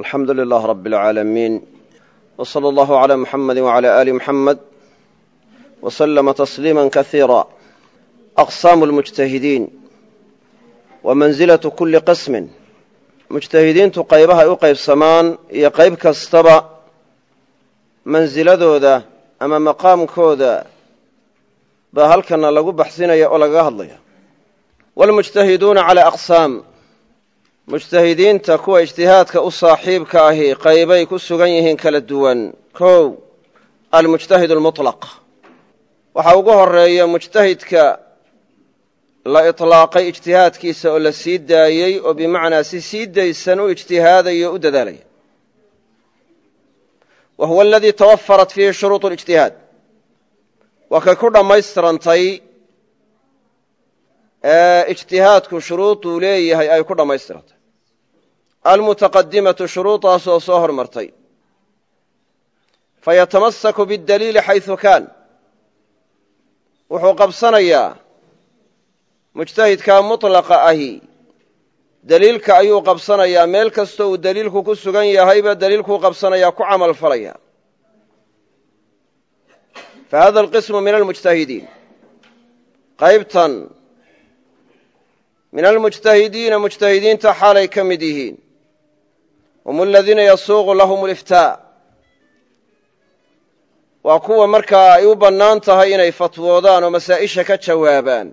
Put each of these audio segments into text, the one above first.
alxamdu lilah rab اlcaalamiin w slى اllahu عlى muxamadi wعlى ali muxamed w slma tasliima kasiira aqsaamu اlmujtahidiin wa mansilatu kuli qismin mujtahidiintu qaybahay u qaybsamaan iyo qayb kastaba mansiladooda ama maqaamkooda baa halkana lagu baxsinaya oo lagaga hadlaya wاlmujtahiduuna calى aqsaam mujtahidiinta kuwa ijtihaadka u saaxiibka ahi qaybay ku sugan yihiin kala duwan. Kow almujtahid almutlaq. Waxaa ugu horreeya mujtahidka la itlaaqay ijtihaadkiisa oo la sii daayey oo bimacnaa si sii daysan u ijtihaadayo u dadaalaya. Wa huwa aladii tawafarat fiihi shuruuط اlijtihaad waa kay ku dhammaystirantay ijtihaadku shuruuduu leeyahay ay ku dhammaystirantay almutaqadimatu shuruudaas oo soo hormartay fayatamasaku biاdaliili xayثu kaan wuxuu qabsanayaa mujtahidkaa muطlaqa ahi deliilka ayuu qabsanayaa meel kastoo uu deliilku ku sugan yahayba deliilkuu qabsanayaa ku camal falaya fahada alqismu min almujtahidiin qaybtan min almujtahidiina mujtahidiinta xaalay ka mid yihiin hum aladiina yasuuqu lahum liftaa waa kuwa markaa ay u bannaan tahay inay fatwoodaan oo masaa'isha ka jawaabaan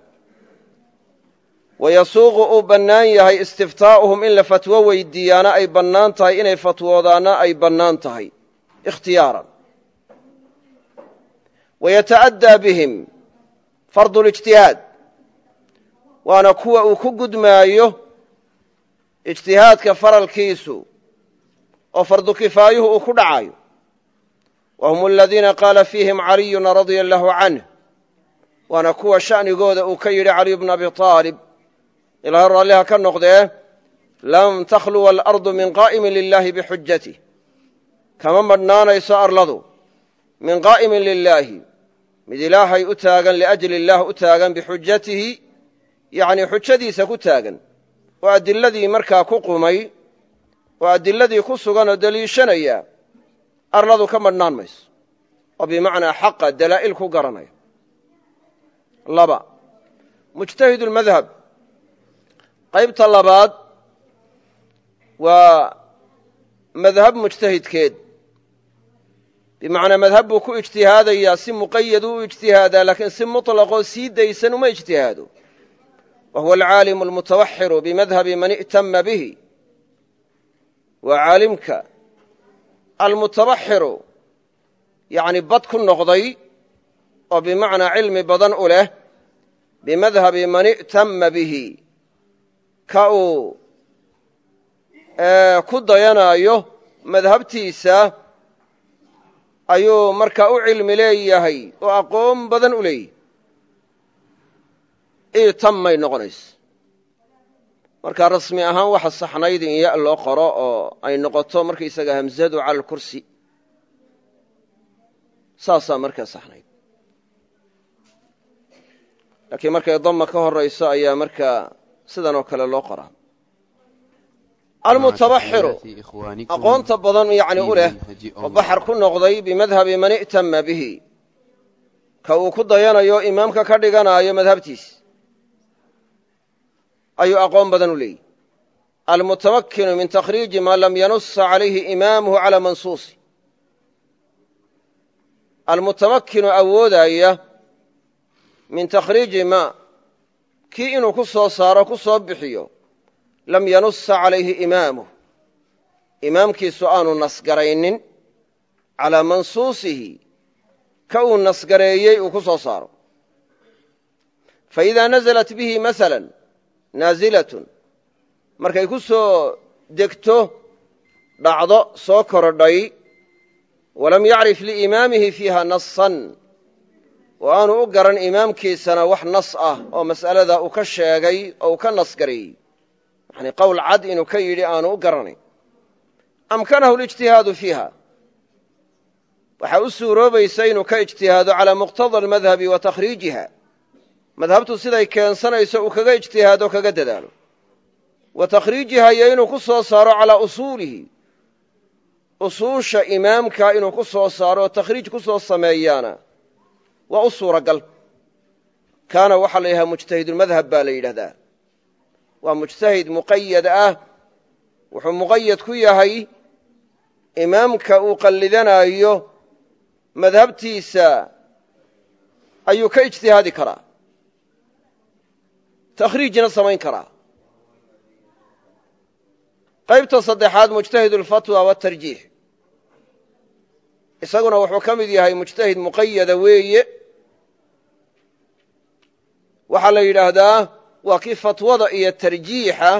wa yasuuqu uu bannaan yahay istiftaa'uhum in la fatwo weydiiyaana ay bannaan tahay inay fatwoodaana ay bannaan tahay ikhtiyaaran wa yata'addaa bihim fardu lijtihaad waana kuwa uu ku gudmaayo ijtihaadka faralkiisu oo fardu kifaayuhu uu ku dhacayo wa hum aladiina qaala fiihim caliyun radia allahu canh waana kuwa sha'nigooda uu ka yidhi caliyu bna abi aalib ilaahay raalliha ka noqdee lam takhluwa alardu min qaa'imin lilaahi bixujatih kama madhnaanayso arladu min qaa'imin lilaahi mid ilaahay u taagan liajli illaah u taagan bixujatihi yacnii xujadiisa ku taagan. Oo adiladii markaa ku qumay oo adiladii ku sugan oo deliishanaya arladu ka madhnaan mayso oo bimacnaa xaqa dalaa'il ku garanaya. Laba mujtahid lmadhab qaybta labaad waa madhab mujtahidkeed. Bimacnaa madhab buu ku ijtihaadayaa si muqayadu u ijtihaadaa laakiin si muطlaqoo sii daysan uma ijtihaado. Wa huwa alcaalimu almutawaxiru bimadhabi man i'tama bihi waa caalimka almutawaxiru yacni bad ku noqday oo bimacnaa cilmi badan u leh bimadhabi man i'tama bihi ka uu ku dayanaayo madhabtiisa ayuu markaa u cilmi leeyahay oo aqoon badan u leeyahy itamay noqonayso markaa rasmi ahaan waxa saxnayd in ya loo qoro oo ay noqoto markaysaga hamsadu cala alkursi. Saasaa markaa saxnayd. Laakiin markay dama ka horayso ayaa markaa sidan oo kale loo qoraa. Almutabaxiru aqoonta badan yani u leh oo baxar ku noqday bimadhabi man i'tama bihi. Ka uu ku dayanayo imaamka ka dhiganaayo madhabtiisa ayuu aqoon badan u leeyihi almutamakinu min takhriiji maa lam yanusa calayhi imaamuhu calaa mansuusi. Almutamakinu awoodaya min takhriiji maa kii inuu ku soo saaro ku soo bixiyo lam yanusa calayhi imaamuh imaamkiisu aanu nasgaraynin calaa mansuusihi ka uu nasgareeyey uu ku soo saaro. Faidaa naزlat bihi maala naazilatun. Markay ku soo degto dhacdo soo korodhay walam yacrif liimaamihi fiiha nasan oo aanu u garan imaamkiisana wax nas ah oo mas'alada uu ka sheegay oo uu ka nasgareeyey yani qowl cad inuu ka yidhi aanu u garanayn amkanahu lijtihaadu fiiha? Waxaa u suuroobaysa inuu ka ijtihaado calaa muqtada almadhabi wa takhriijiha madhabtu siday keensanayso uu kaga ijtihaado kaga dadaalo. Wa takhriijiha iyo inuu ku soo saaro calaa usuulihi. Usuusha imaamka inuu ku soo saaro oo takhriij ku soo sameeyaana waa u suuragal. Kaana waxaa la yidhaha mujtahidulmadhab baa la yidhahdaa. Waa mujtahid muqayad ah. Wuxuu muqayad ku yahay imaamka uu qallidanaayo madhabtiisa ayuu ka ijtihaadi karaa takhriijna samayn karaa qaybta saddexaad mujtahid alfatwa waatarjiix isaguna wuxuu ka mid yahay mujtahid muqayada weeye waxaa la yidhaahdaa waa kii fatwada iyo tarjiixa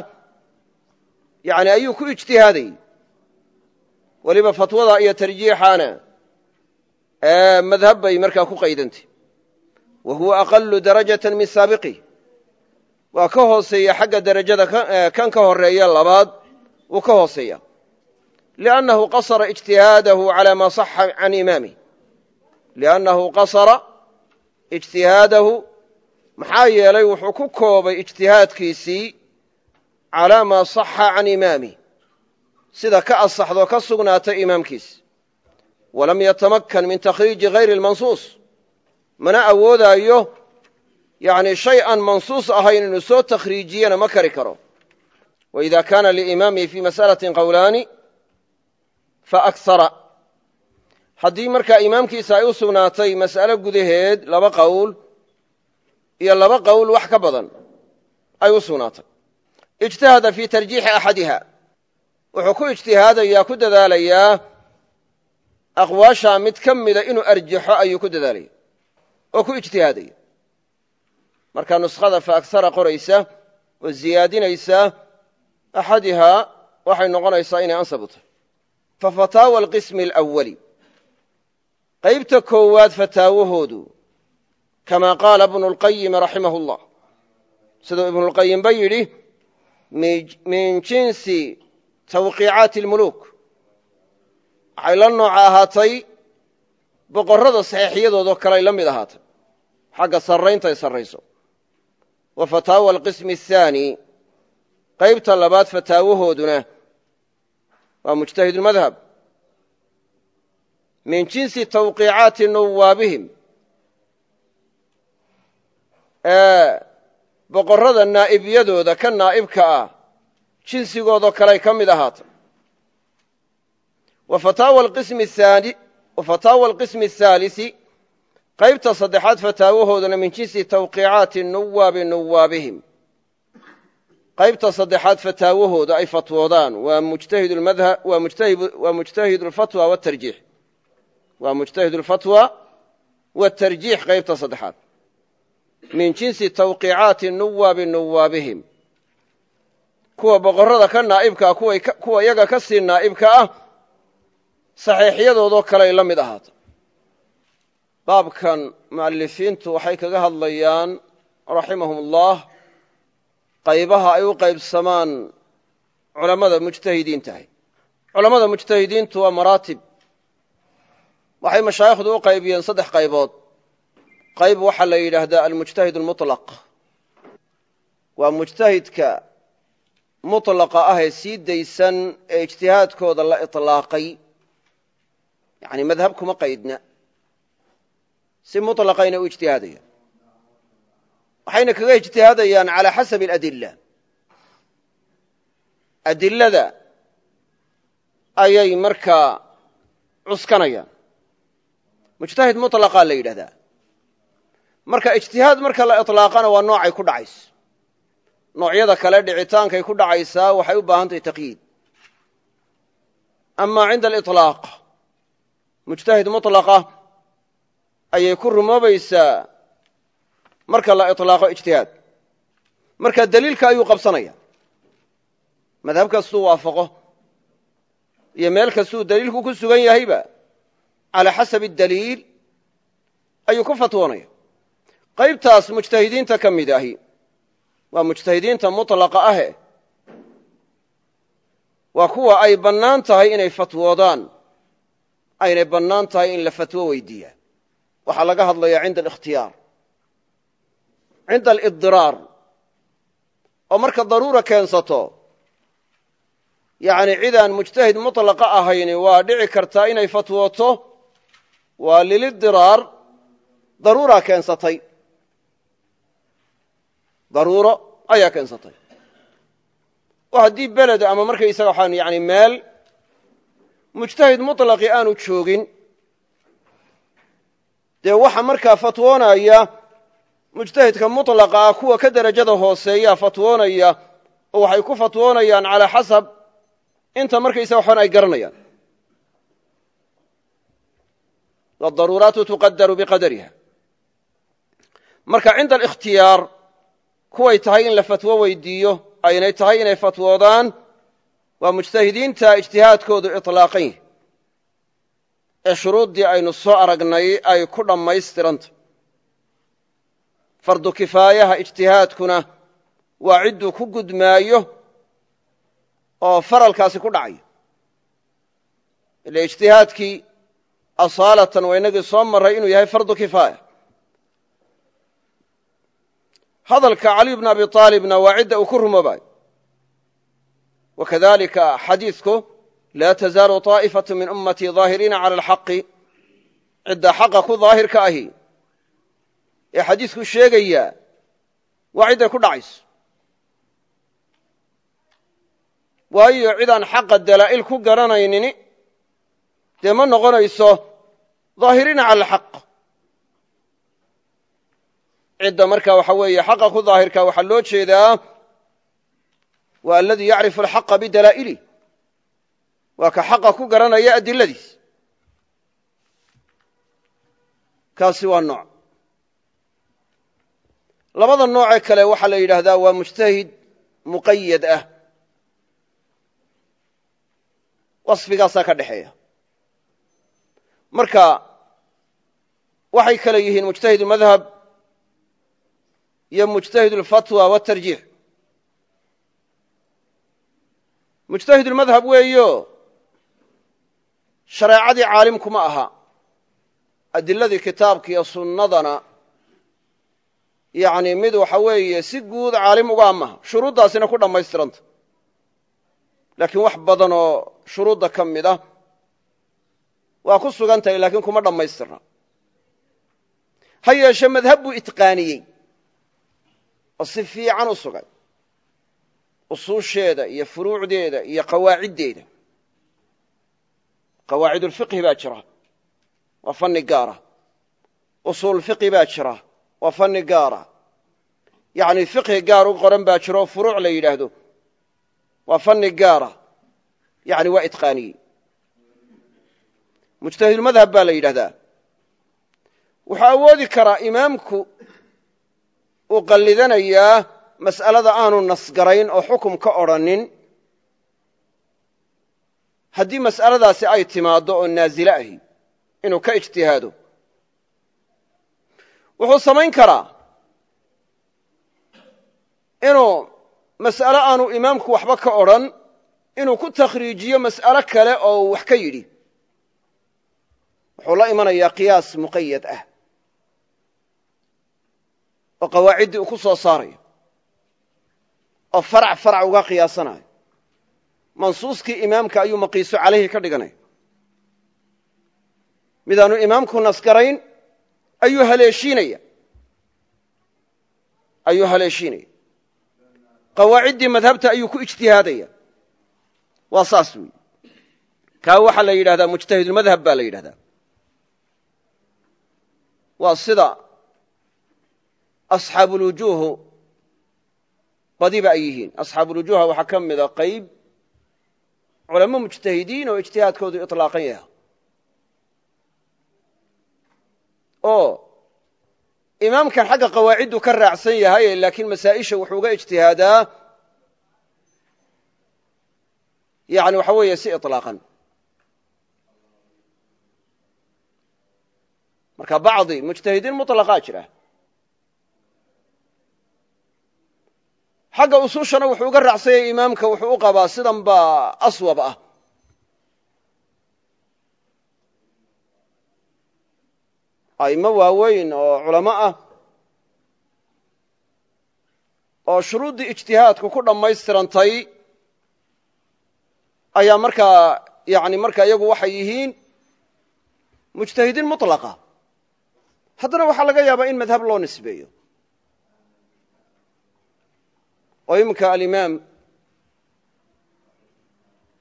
yani ayuu ku ijtihaaday weliba fatwada iyo tarjiixana madhab bay markaa ku qaydantay wa huwa aqalu darajata min waa ka hooseeya xagga derajada kan ka horreeya labaad wuu ka hooseeya. liannahu qasara ijtihaadahu calaa maa saxa can imaamih liannahu qasara ijtihaadahu maxaa yeelay wuxuu ku koobay ijtihaadkiisii calaa maa saxa can imaamih sida ka asaxdoo ka sugnaatay imaamkiis. walam yatamakan min takhriiji hayri lmansuus mana awoodaayo yani shay aan mansuus ahayn inuu soo takhriijiyana ma kari karo. Waida kaana liimaamihi fii mas'alatin qowlaani faakara haddii markaa imaamkiisa ay u sugnaatay mas'alo gudaheed laba qowl iyo laba qowl wax ka badan ay u sugnaatay. Ijtahada fii tarjiixi axadiha. Wuxuu ku ijtihaadayaa ku dadaalayaa aqwaashaa mid ka mida inuu arjaxo ayuu ku dadaalaya oo ku ijtihaadaya markaa nuskhada faakara qoraysa oo ziyaadinaysa axadihaa waxay noqonaysaa inay ansab u tahay. Fafataawa alqismi alawali qaybta koowaad fataawahoodu kama qaala ibnu lqayim raximah اllah siduu ibnulqayim ba yidhi min jinsi tawqiicaati اlmuluuk waxay la nooca ahaatay boqorrada saxiixyadoodoo kale ay la mid ahaatay. Xagga sarraynta ay sarrayso wa fataawa alqismi athaani qaybta labaad fataawahooduna waa mujtahidulmadhab min jinsi tawqiicaati nuwaabihim boqorrada naa'ibiyadooda ka naa'ibka ah jinsigoodoo kaley ka mid ahaatay wa fataawa alqismi athaalisi qaybta saddexaad fataawahooduna min jinsi tawqiicaati nuwaabi nuwaabihim. Qaybta saddexaad fataawahooda ay fatwoodaan waa mujtahid alfatwa watarjiix waa mujtahid alfatwa waatarjiix qaybta saddexaad. Min jinsi tawqiicaati nuwaabi nuwaabihim. Kuwa boqorrada ka naa'ibka ah kuwa iyaga ka sii naa'ibka ah saxiixyadoodoo kaley la mid ahaata baabkan mu'alifiintu waxay kaga hadlayaan raximahum ullah qaybaha ay u qaybsamaan culammada mujtahidiintahay culammada mujtahidiintu waa maraatib. Waxay mashaayikhdu u qaybiyeen saddex qaybood. Qayb waxaa la yidhaahdaa almujtahid almuطlaq waa mujtahidka mutlaqa ah ee sii daysan ee ijtihaadkooda la iطlaaqay yani madhab kuma qaydna si muطlaqayna u ijtihaadayaan waxayna kaga ijtihaadayaan calى xasabi اladila adilada ayay markaa cuskanayaan mujtahid muطlaqaa la yidhahdaa marka ijtihaad marka la iطlaaqana waa noocay ku dhacayso noocyada kale dhicitaankay ku dhacaysaa waxay u baahan tahay taqyiid ama cinda aliطlaaq mujtahid muطlaqa ayay ku rumoobaysaa marka la ilaaqo ijtihaad. Marka daliilka ayuu qabsanaya. Madhab kastuu waafaqo. Iyo meel kastuu daliilku ku sugan yahayba cala xasabi daliil ayuu ku fatwoonaya. Qaybtaas mujtahidiinta ka mid ahi waa mujtahidiinta mutlaqa ahe waa kuwa ay bannaan tahay inay fatwoodaan aynay bannaan tahay in la fatwo weydiiya waxaa laga hadlaya cinda alikhtiyaar. Cinda alidiraar oo marka daruura keensato. Yacni cidaan mujtahid mutlaqa ahayni waa dhici kartaa inay fatwooto waa lilidiraar daruura keensatay. Daruuro ayaa keensatay. Oo haddii beled ama markaysaga waxaan yani meel mujtahid muطlaqi aanu joogin dee waxa markaa fatwoonaya mujtahidka muطlaqa ah kuwa ka derajada hooseeyaa fatwoonaya oo waxay ku fatwoonayaan calaa xasab inta markaysaga waxaan ay garanayaan. Wadaruuraatu tuqadaru biqadariha. Marka cinda alikhtiyaar kuway tahay in la fatwo weydiiyo aynay tahay inay fatwoodaan waa mujtahidiinta ijtihaadkoodu iطlaaqan yahi ee shuruuddii aynu soo aragnay ay ku dhammaystiranta fardu kifaayaha ijtihaadkuna waa cidduu ku gudmaayo oo faralkaasi ku dhacayo. Ila ijtihaadkii asaalatan waa inagii soo marray inuu yahay fardu kifaaya. Hadalka caliy bn abi aalibna waa cidda uu ku rumoobayo wakadalika xadiidku لا تزال طائفة min ummatii daahiriina على الحق ciddaa xaqa ku daahirka ahi ee xadiidku sheegayaa waa cidday ku dhacayso. Waayo cidaan xaqa dalaa'il ku garanaynini dee ma noqonayso daahiriina cala alxaq. Cidda marka waxa weeye xaqa ku daahirka waxaa loo jeedaa waa aladi yacrifu alxaqa bidalaa'ilih waa ka xaqa ku garanaya adiladiis. Kaasi waa nooc. Labada noocee kale waxaa la yidhaahdaa waa mujtahid muqayad ah. Wasfigaasaa ka dhexeeya. Marka waxay kale yihiin mujtahid madhab iyo mujtahid اlfatwa wاtarjiix mujtahid ulmadhab weeyo shareecadii caalimkuma aha. Adiladii kitaabka iyo sunnadana yani mid waxa weeye si guud caalim uga amaha. Shuruuddaasina ku dhammaystiranta. Laakiin wax badan oo shuruudda ka mid ah waa ku sugan tahay laakiin kuma dhammaystirna. Ha yeeshe madhab buu itqaaniyey oo si fiican u sugay. Usuusheeda iyo furuucdeeda iyo qawaaciddeeda qawaacidulfiqhi baa jira. Waa fanni gaara. Usuulfiqhi baa jira. Waa fanni gaara. Yacni fiqhi gaar u qoran baa jira oo furuuc la yidhaahdo. Waa fanni gaara. Yani waa itqaaniyey mujtahidulmadhab baa la yidhahdaa wuxuu awoodi karaa imaamku uu qallidanayaa mas'alada aanu nasgarayn oo xukum ka odrhanin haddii mas'aladaasi ay timaaddo oo naasile ahi inuu ka ijtihaado wuxuu samayn karaa inuu mas'ale aanu imaamku waxba ka odrhan inuu ku takhriijiyo mas'alo kale oo wax ka yidhi. Wuxuu la imanayaa qiyaas muqayad ah oo qawaaciddii uu ku soo saarayo oo farac farac uga qiyaasanayo mansuuskii imaamka ayuu maqiiso calayhi ka dhiganaya midaanu imaamku nasgarayn ayuu haleeshiinaya. Ayuu haleeshiinaya. Qawaaciddii madhabta ayuu ku ijtihaadaya. Waa saas weyi kaa waxaa la yidhahdaa mujtahidulmadhab baa la yidhahdaa. Waa sida asxaabulwujuuhu badiba ay yihiin. Asxaabulwujuuha waxaa ka mida qayb culamo mujtahidiin oo ijtihaadkoodu iطlaaqan yaha oo imaamkan xagga qawaaciddu ka raacsan yahay laakiin masaa'isha wuxuu uga ijtihaadaa yani waxa weeye si iطlaaqan marka bacdi mujtahidiin muطlaqaa jira Xagga usuushana wuxuu uga raacsanyay imaamka wuxuu u qabaa sidan baa aswab ah. A'imo waaweyn oo culamo ah oo shuruuddii ijtihaadku ku dhammaystirantay ayaa markaa yani markaa iyagu waxay yihiin mujtahidiin mutlaqa. Haddana waxaa laga yaabaa in madhab loo nisbeeyo oo iminka alimaam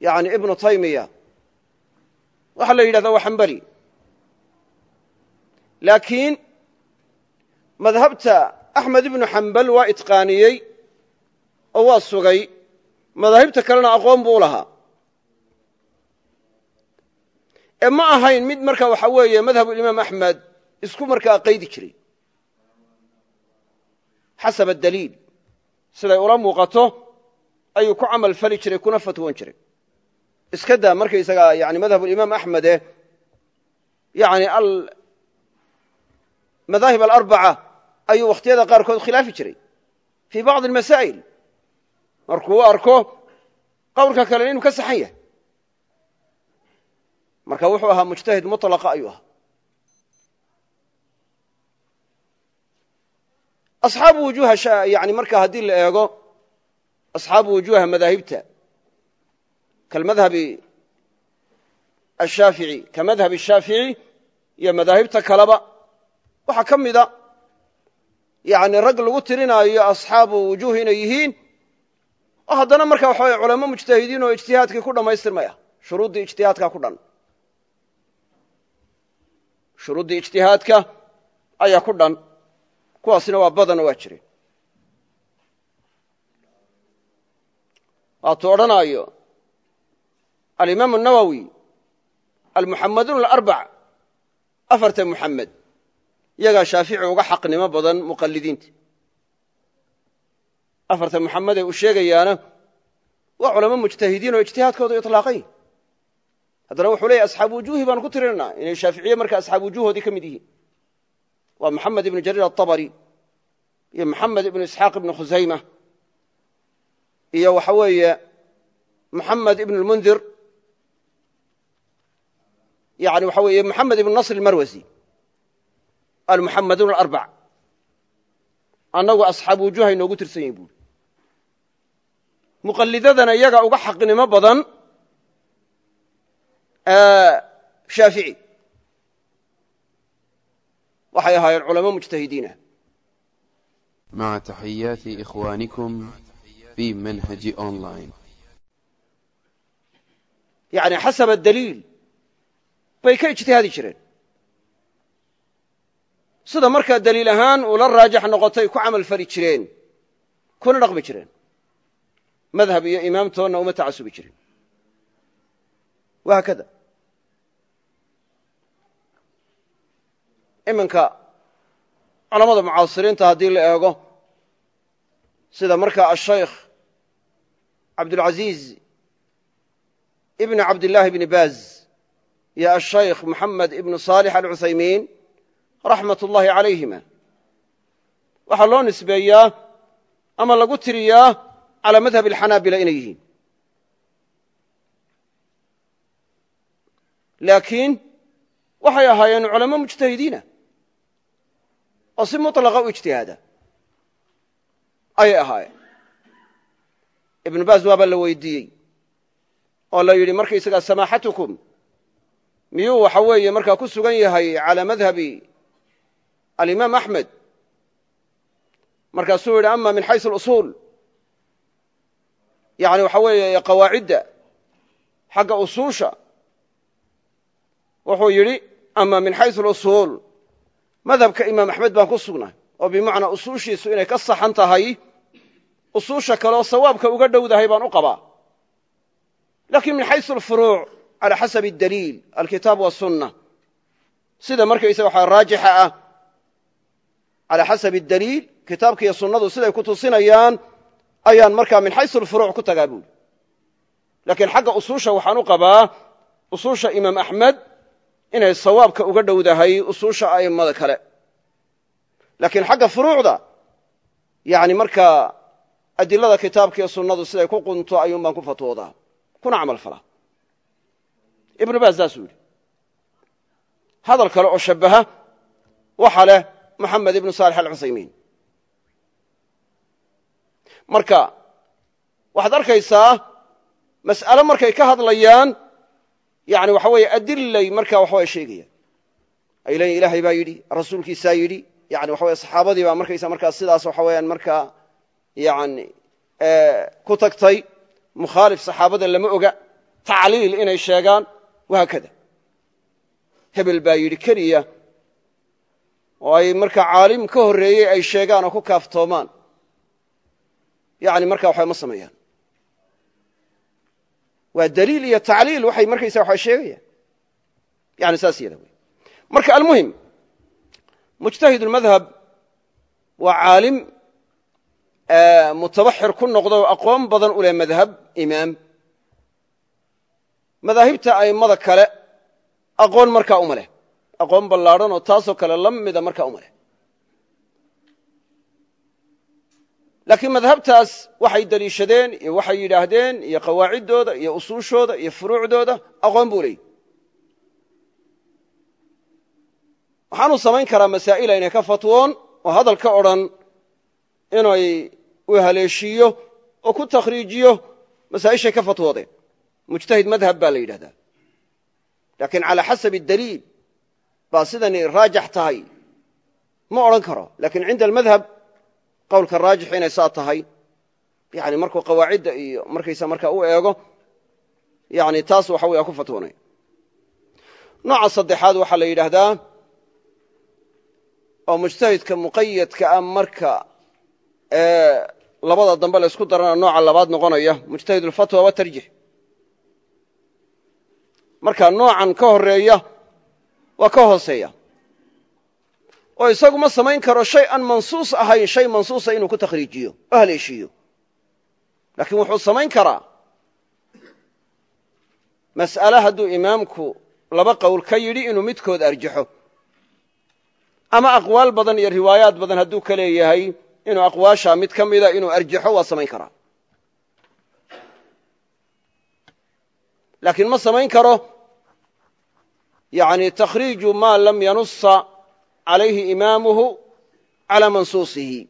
yani ibnu taymiya waxaa la yidhahdaa waa xambali laakiin madhabta axmed ibnu xambal waa itqaaniyey oo waa sugay madaahibta kalena aqoon buu lahaa. Ee ma ahayn mid marka waxa weeye madhabulimaam axmed isku markaa qaydi jiray siday ula muuqato ayuu ku camal fali jiray kuna fatwoon jiray. Iska daa markaysagaa yani madhabulimaam axmede yani madaahib alarbaca ayuu wakhtiyada qaarkood khilaafi jiray. Fii bacdi almasaa'il. Markuu arko qowlka kalena inuu ka saxan yahay. Marka wuxuu ahaa mujtahid mutlaqa ayuu ahaa asxaabu wujuha yani marka haddii la eego asxaabu wujuha madaahibta kalmadhabi ashaafici ka madhab ashaafici iyo madaahibta kaleba waxaa ka mida yani rag lagu tirinaayo asxaabu wujuh inay yihiin oo haddana marka waxa weye culamo mujtahidiin oo ijtihaadkii ku dhammaystirmaya shuruuddii ijtihaadka ku dhan kuwaasina waa badanoo waa jireen waatuu odhanaayo alimaamu nawowi almuxamadun alarbac afarta muxamed iyagaa shaafici uga xaqnimo badan muqallidiinta. Afarta muxamedee uu sheegayaana waa culamo mujtahidiin oo ijtihaadkooda ilaaqay haddana wuxuu leeyahy asxaabu wujuuhi baanu ku tirinanaa inay shaaficiye marka asxaabu wujuuhoodii ka mid yihiin waa maxamed ibnu jariir aabari iyo maxamed ibnu isxaaq ibnu khusayma iyo waxa weeye maxamed ibn mundir yani waxa weeye maxamed ibn nasr marwasi almuxammadun alarbac annagu asxaabu wujuha inoogu tirsan yahin buuri. Muqallidadana iyaga uga xaqnimo badan shaafici waxay ahaayeen culamo mujtahidiinah maca taxiyaati ikhwaanikum fi manhaji online. Yani xasaba daliil bay ka ijtihaadi jireen. Sida markaa daliil ahaan uula raajax noqotay ku camal fali jireen kuna dhaqmi jireen. Madhab iyo imaamtoonna uma tacasubi iminka culamada mucaasiriinta haddii la eego sida markaa ashaykh cabdulcaziiz ibn cabdillaahi bni baaz iyo ashaykh moxamed ibnu saalix alcuthaymiin raxmat ullaahi calayhima waxaa loo nisbeeyaa ama lagu tiriyaa calaa madhab alxanaabila inay yihiin. Laakiin waxay ahaayeen culamo mujtahidiina oo si mutlaqa u ijtihaada ayay ahaayeen ibnu baaz waabaa la weydiiyey oo la yidhi markaysagaa samaaxatukum miyuu waxa weeye markaa ku sugan yahay calaa madhabi alimaam axmed markaasuu yidhi ama min xaysu alusuul yani waxa weeye qawaacidda xagga usuusha wuxuu yidhi ama min xaysu alusuul madhabka imaam axmed baan ku sugnay oo bimacnaa usuushiisu inay ka saxan tahay usuusha kaleoo sawaabka uga dhowdahay baan u qabaa. Lakin min xaysu alfuruuc cala xasabi adaliil alkitaab wasunna sida markaysaga waxaa raajixa ah cala xasabi adaliil kitaabka iyo sunnadu siday ku tusinayaan ayaan markaa min xaysu alfuruuc ku tagaa buuli laakiin xagga usuusha waxaan u qabaa usuusha imaam axmed inay sawaabka uga dhowdahay usuusha a'immada kale. Laakiin xagga furuucda yani markaa adilada kitaabka iyo sunnadu siday ku qunto ayuun baan ku fatwoodaa. Kuna camal falaa ibnu baaz saasuu yidhi hadal kale oo shabbaha waxa leh moxamed ibnu saalix alcuthaymiin. Marka waxaad arkaysaa mas'alo markay ka hadlayaan yani waxa weeye adilay marka waxaweye sheegayaan ay leeyiin ilaahay baa yidhi rasuulkiisaa yidhi yani waxa weye saxaabadii baa markaysa markaa sidaas waxa weeyaan markaa yani ku tagtay mukhaalif saxaabada lama oga. Tacliil inay sheegaan wahaakada hebel baa yidhi keliya oo ay markaa caalim ka horreeyey ay sheegaan oo ku kaaftoomaan. Yani marka waxba ma sameeyaan waa daliil iyo tacliil waxay markaysa waxa sheegayaan yani saas yada wey marka almuhim mujtahid ulmadhab waa caalim mutabaxir ku noqda oo aqoon badan u leh madhab imaam. Madaahibta a'immada kale aqoon markaa uma leh. Aqoon ballaadhan oo taasoo kale la markaa uma leh laakiin madhabtaas waxay deliishadeen iyo waxay yidhaahdeen iyo qawaaciddooda iyo usuushooda iyo furuucdooda aqoon buu leeyay. Waxaanuu samayn karaa masaa'ila inay ka fatwoon oo hadal ka odhan inay haleeshiiyo oo ku takhriijiyo masaa'ishay ka fatwoodeen. Mujtahid madhab baa la yidhahdaa. Laakiin calaa xasabi daliil baa sidani raajax tahay. Ma odhan karo laakiin cinda almadhab qowlka raajix inay saa tahay yani markuu qawaacidda iyo markaysa markaa u eego yani taas waxa wey ku fatwoonay. Nooca saddexaad waxaa la yidhaahdaa oo mujtahidka muqayadka ah marka labada dambe la ysku darana nooca labaad noqonaya mujtahid ulfatwa watarjix marka noocan ka horreeya waa ka hooseeya oo isagu ma samayn karo shay aan mansuus ahayn shay mansuusa inuu ku takhriijiyo oo haleeshiiyo laakiin wuxuu samayn karaa. Mas'ale hadduu imaamku laba qowl ka yidhi inuu midkood arjaxo. Ama aqwaal badan iyo riwaayaad badan hadduu ka leeyahay inuu aqwaashaa mid ka mida inuu arjaxo waa samayn karaa. Laakiin ma samayn karo. Yani takhriiju maa lam yanusa calayhi imaamuhu calaa mansuusihi.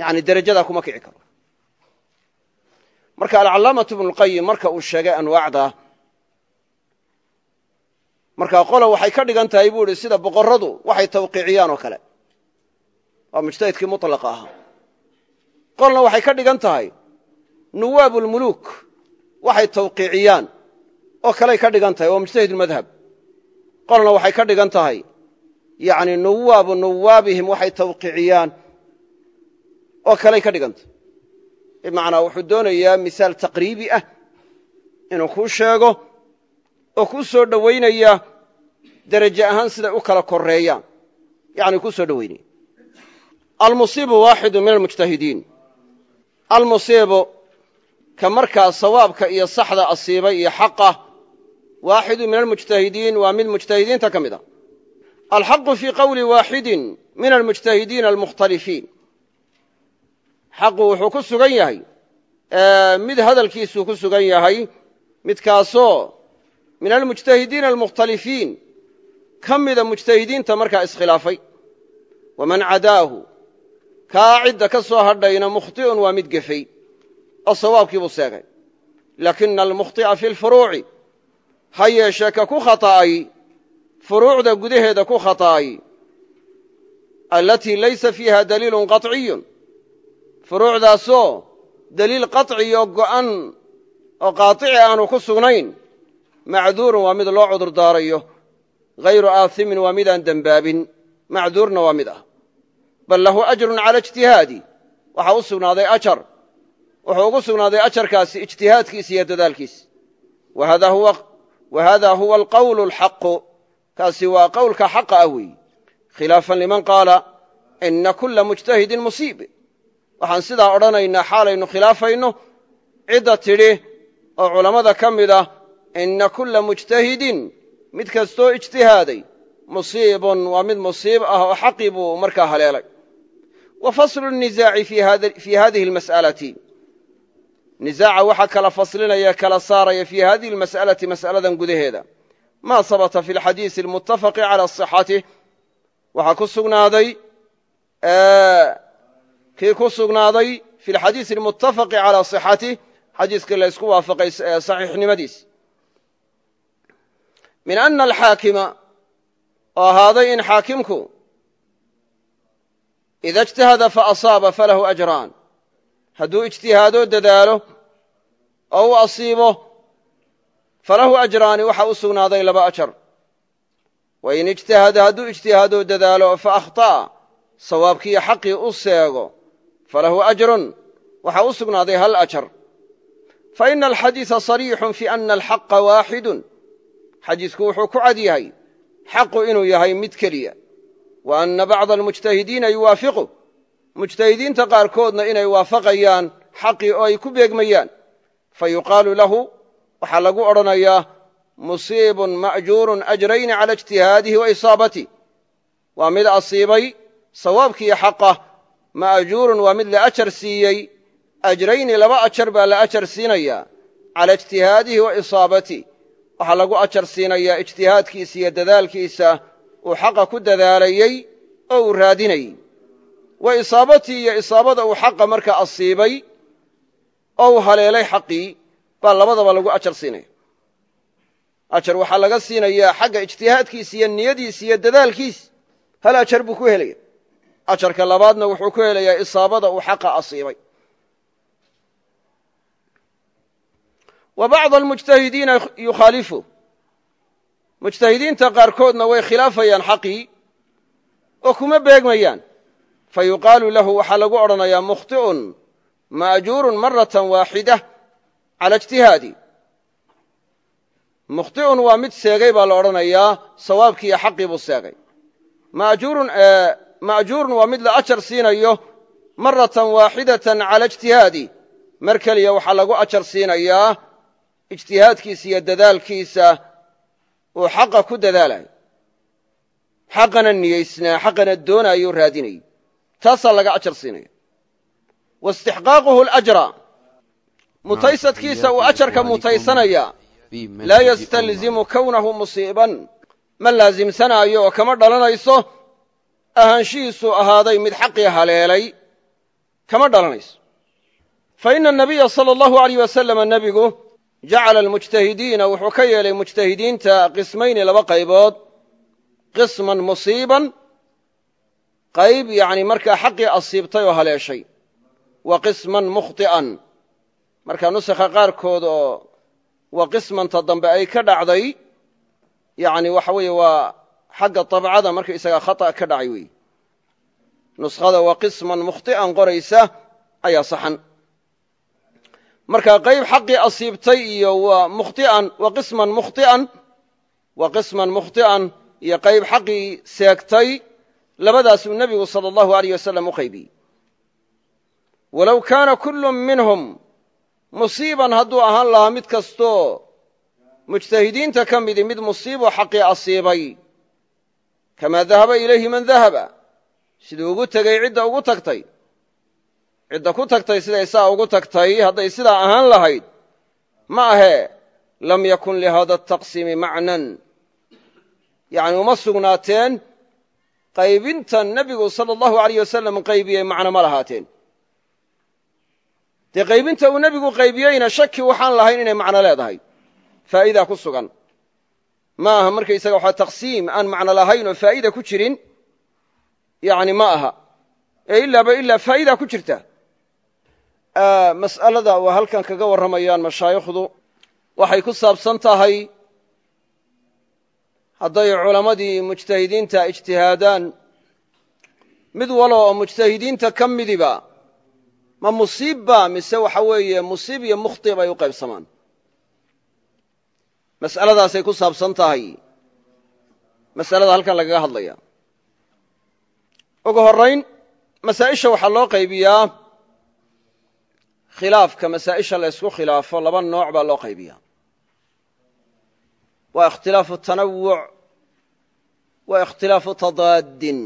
Yani derajadaa kuma kici karo. Marka alcalaamatu ibnu lqayim marka uu sheegay anwaacda markaa qola waxay ka dhigan tahay buu ihi sida boqorradu waxay tawqiiciyaan oo kale. Waa mujtahidkii mutlaqa ahaa qolna waxay ka dhigan tahay nuwaab ulmuluuk waxay tawqiiciyaan oo kaley ka dhigan tahay waa mujtahid madhab. Qolna waxay ka dhigan tahay yani nuwaabu nuwaabihim waxay tawqiiciyaan oo kaley ka dhigan tahay bimacnaa wuxuu doonayaa misaal taqriibi ah inuu kuu sheego oo kuu soo dhowaynaya deraje ahaan siday u kala koreeyaan yani kuu soo dhowaynaya almusiibu waaxidu min almujtahidiin. Almusiibu ka markaa sawaabka iyo saxda asiibay iyo xaqa waaxidu min almujtahidiin waa mid mujtahidiinta ka mid a alxaqu fii qowli waaxidin min almujtahidiina almukhtalifiin xaqu wuxuu ku sugan yahay mid hadalkiisuu ku sugan yahay midkaasoo min almujtahidiina almukhtalifiin ka mida mujtahidiinta markaa iskhilaafay waman cadaahu kaa cidda ka soo hadhayna mukhti'un waa mid gefay oo sawaabkii buu seegay laakina almukhطi'a fi lfuruuci ha yeeshee ka ku khaطa'ay furuucda gudaheeda ku khataay allatii laysa fiiha daliilun qaciyun furuucdaasoo daliil deliil qaطciyo go'an oo qaaici ah aanu ku sugnayn macduurun waa mid loo cudur daarayo hayru aasimin waa midaan dembaabin macduurna waa mid ah. Bal lahu ajrun cala ijtihaadi waxaa u sugnaaday ajar. Wuxuu ugu sugnaaday ajarkaasi ijtihaadkiisi iyo dadaalkiisi wa haadaa huwa alqowlu alxaqu kaasi waa qowlka xaqa ah weeyi khilaafan liman qaala ina kula mujtahidin musiib. Waxaan sidaa odhanaynaa xaalaynu khilaafayno cidda tidhi oo culammada ka mid ah ina kula mujtahidin. Mid kastoo ijtihaaday musiibun waa mid musiib ah oo xaqii buu markaa haleelay. Wa faslu nisaaci fii hadihi almas'alati nisaaca waxaa kala faslinaya kala saaraya fii hadihi almas'alati mas'aladan gudaheeda maa sabata fi alxadiisi almuttafaqi cala sixatih waxaa ku sugnaaday kii ku sugnaaday fi alxadiisi almuttafaqi calaa sixatih xadiiskii la ysku waafaqay saxiixnimadiis. Min ana alxaakima oo ahaaday in xaakimku ida اجtahada faasaaba falahu ajraan. Hadduu ijtihaado dadaalo oo u asiibo falahu ajraani waxa u sugnaaday laba ajar wain ijtahada hadduu ijtihaado dadaalo faahطa'a sawaabkiiyo xaqii u seego falahu ajrun waxa u sugnaaday hal ajar faina alxadiiثa صariixu fi ana alxaqa waaxidu xadiisku wuxuu ku cad yahay xaqu inuu yahay mid keliya wa anna bacda almujtahidiina yuwaafiqu mujtahidiinta qaarkoodna inay waafaqayaan xaqii oo ay ku beegmayaan fa yuqaalu lahu waxaa lagu odhanayaa musiibun ma'juurun ajrayni cala ijtihaadihi wa isaabatih waa mid asiibay sawaabkiiyo xaqah ma'juurun waa mid la ajar siiyey. Ajrayni laba ajar baa la ajar siinaya cala ijtihaadihi wa isaabatih waxaa lagu ajar siinayaa ijtihaadkiisa iyo dadaalkiisa. Uu xaqa ku dadaalayey oo uu raadinayey. Wa isaabatii iyo isaabada uu xaqa markaa asiibay oo uu haleelay xaqii baa labadaba lagu ajar siinaya. Ajar waxaa laga siinayaa xagga ijtihaadkiisa iyo niyadiisa iyo dadaalkiisa hal ajar buu ku helaya. Ajarka labaadna wuxuu ku helayaa isaabada uu xaqa asiibay. Wa bacd almujtahidiina yukhaalifu. Mujtahidiinta qaarkoodna way khilaafayaan xaqii oo kuma beegmayaan. Fa yuqaalu lahu waxaa lagu odhanayaa mukhطi'un ma'juurun maratan waaxida cala ijtihaadi mukhطi'un waa mid seegay baa la odhanayaa sawaabkiiyo xaqii buu seegay ma'juurun waa mid la ajar siinayo maratan waaxidatan cala ijtihaadi mar keliya waxaa lagu ajar siinayaa ijtihaadkiisa iyo dadaalkiisa uu xaqa ku dadaalayo xaqana niyeysnaa xaqana doonaayo raadinayay taasaa laga ajar siinaya wa istixqaaquhu alajra mutaysadkiisa uu ajarka mutaysanaya laa yastalzimu kownahu musiiban. ma laasimsanaayo oo kama dhalanayso ahaanshihiisuu ahaaday mid xaqii haleelay kama dhalanayso. fa ina anabiya sala allahu alayh wasalama nebigu jacala almujtahidiina wuxuu ka yeelay mujtahidiinta qismayni laba qaybood. qisman musiiban qayb yani markaa xaqii asiibtay oo haleeshay. wa qisman mukhطi'an markaa nusakha qaarkood oo wa qismanta dambe ay ka dhacday yani waxa weeye waa xagga dabcada markaysagaa khata' ka dhacay weeye nuskhada wa qisman mukhطi'an qoraysa ayaa saxan. Marka qayb xaqii asiibtay iyo mukhti'an wa qisman mukhti'an wa qisman mukhti'an iyo qayb xaqii seegtay labadaasuu nebigu sala allahu alayh wasalam u qaybiyey walow kaana kullu minhum musiiban hadduu ahaan lahaa mid kastoo mujtahidiinta ka midi mid musiibo xaqii asiibay. Kamaa dahaba ilayhi man dahaba. Siduu ugu tegey cidda ugu tagtay. Cidda ku tagtay siday saa ugu tagtay hadday sidaa ahaan lahayd. Ma ahee lam yakun lihada ataqsiimi macnan. Yacni uma sugnaateen qaybintan nebigu sala allahu alayh wasalam qaybiyey macno ma lahaateen dee qaybinta uu nebigu qaybiyeyna shaki waxaan lahayn inay macno leedahay. Faa'iida ku sugan. Ma aha markaysaga waxaa taqsiim aan macno lahayn oo faa'ida ku jirin yani ma aha. Ee ilaaba ilaa faa'ida ku jirta. Mas'alada waa halkan kaga warramayaan mashaayikhdu waxay ku saabsan tahay hadday culammadii mujtahidiinta ijtihaadaan mid walo oo mujtahidiinta ka midiba ma musiibba mise waxa weeye musiib iyo mukhti bay u qaybsamaan. Mas'aladaasay ku saabsan tahay. Mas'alada halkan lagaga hadlaya ugu horrayn masaa'isha waxaa loo qaybiyaa. Khilaafka masaa'isha la ysku khilaafo laba nooc baa loo qaybiyaa. Waa ikhtilaafu tanawuc wa ikhtilaafu tadaadin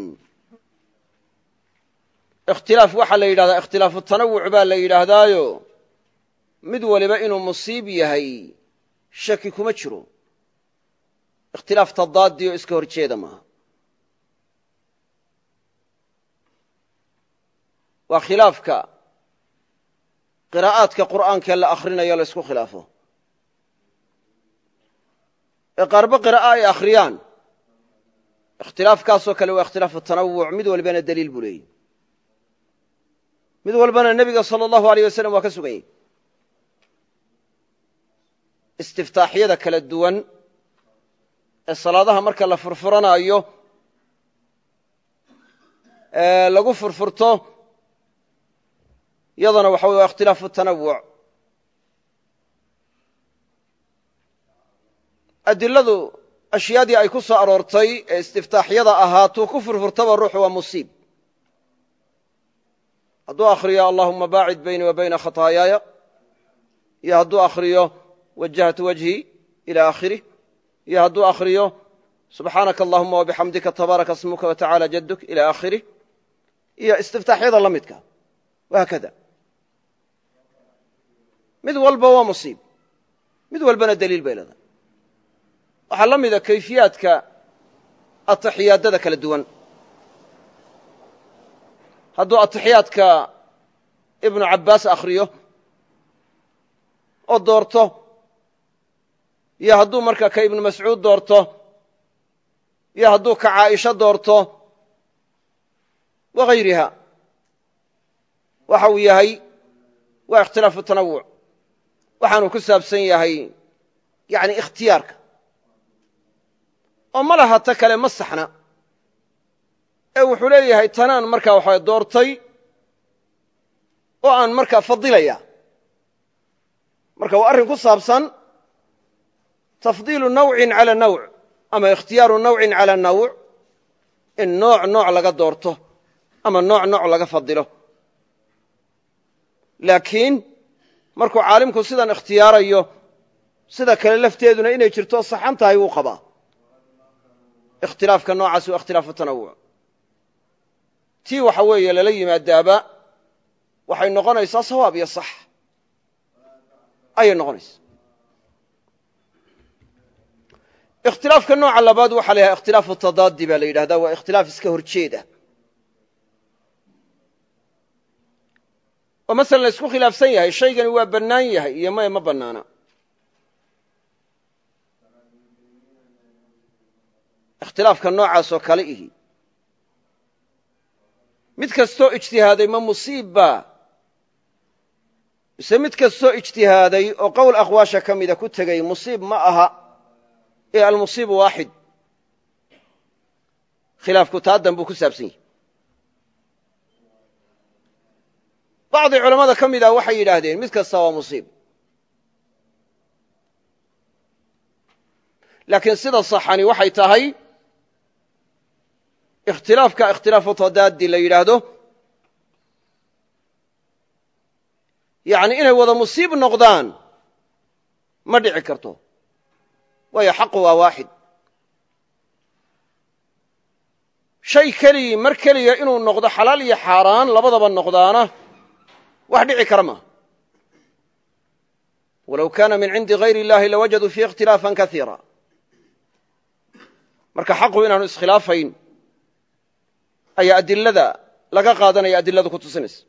ikhtilaaf waxaa la yidhahdaa ikhtilaafu tanawuc baa la yidhaahdaayo. mid waliba inuu musiib yahay shaki kuma jiro. ikhtilaaf tadaadi iska hor jeeda maaha. waa khilaafka. qiraa'aadka qur'aankaee la akhrinayo la ysku khilaafo. ee qaarba qiraa'a ay akhriyaan. ikhtilaafkaasoo kale waa ikhtilaafu tanawuc mid walbana deliil buu leeyey mid walbana nebiga sala allahu aleyh wasalam waa ka sugan yahy istiftaaxyada kala duwan ee salaadaha marka la furfuranaayo ee lagu furfurto iyadana waxa wey waa ikhtilaafu tanawuc adiladu ashyaadii ay ku soo aroortay ee istiftaaxyada ahaatuu ku furfurtaba ruuxu waa musiib hadduu akhriyo allahuma baacid bayni wa bayna khataayaaya iyo hadduu akhriyo wajahtu wajhi ila aakhirih iyo hadduu akhriyo subxaanaka allahuma wabixamdika tabaaraka smuka watacaala jaduk ila aakhirih iyo istiftaaxyada la midka. Wahaakada mid walba waa musiib. Mid walbana deliil bay leedahay. Waxaa la mida kayfiyaadka ataxiyaadada kala duwan hadduu atixiyaadka ibnu cabbaas akhriyo oo doorto iyo hadduu marka ka ibnu mascuud doorto iyo hadduu ka caaisho doorto wagayriha waxa uu yahay waa ikhtilaafu tanawuc waxaanu ku saabsan yahay yani ikhtiyaarka. Oo ma laha ta kale ma saxna ee wuxuu leeyahay tanaan markaa waxa doortay oo aan markaa fadilaya. Marka waa arrin ku saabsan tafdiilu nawcin cala nawc ama ikhtiyaaru nawcin cala nawc in nooc nooc laga doorto ama nooc nooc laga fadilo. Laakiin markuu caalimku sidan ikhtiyaarayo sida kale lafteeduna inay jirto saxan tahay wuu qabaa. Ikhtilaafka noocaasi waa ikhtilaafu tanawuc tii waxa weeye lala yimaadaaba waxay noqonaysaa sawaab iyo sax. Ayay noqonaysaa. Ikhtilaafka nooca labaad waxa la ikhtilaafu tadaadi baa la yidhahdaa waa ikhtilaaf iska hor jeeda oo masalan la isku khilaafsan yahay shaygani waa bannaan yahay iyo maya ma bannaana. Ikhtilaafka noocaasoo kale ihi mid kastoo ijtihaaday ma musiibba mise mid kastoo ijtihaaday oo qowl aqwaasha ka mida ku tegay musiib ma aha. Ee almusiibu waaxid khilaafku taa dan buu ku saabsan yahay. Bacdi culammada ka mid ah waxay yidhaahdeen mid kasta waa musiib. Laakiin sida saxani waxay tahay ikhtilaafka ikhtilaafu tadaadi la yidhaahdo yani inay wada musiib noqdaan ma dhici karto waayo xaqu waa waaxid shay keligii mar keliya inuu noqdo xalaal iyo xaaraan labadaba noqdaana wax dhici kara maaha walow kaana min cindi hayr illahi lawajaduu fiihi ikhtilaafan kaiira marka xaqu inaanu iskhilaafayn ayaa adilada laga qaadanaya adiladu ku tusinaysa.